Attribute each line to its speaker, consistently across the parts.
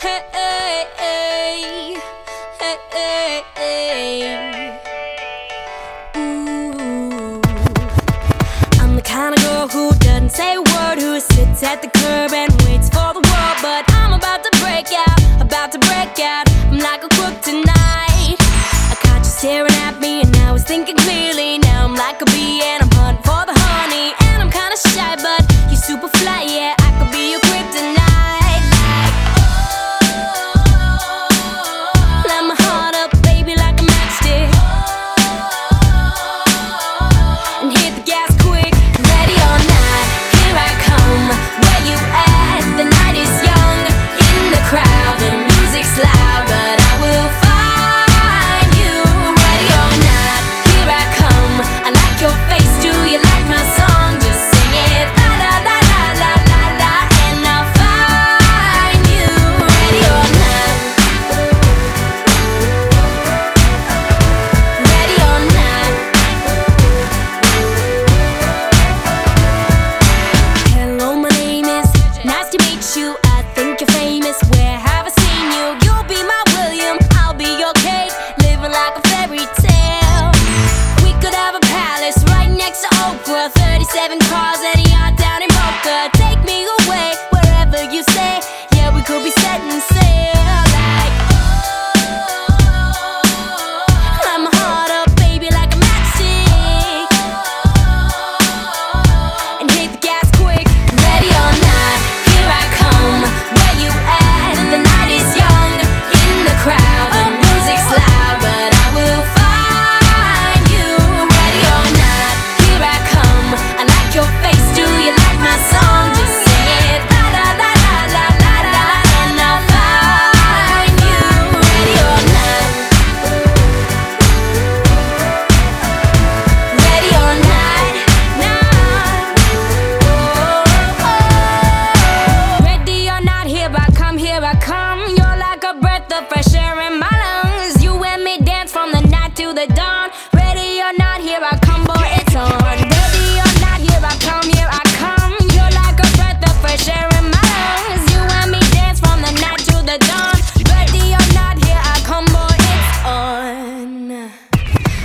Speaker 1: Hey, hey, hey, hey, hey, hey. Ooh. I'm the kind of girl who doesn't say a word, who sits at the curb. think you're famous. Where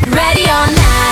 Speaker 1: Ready or not.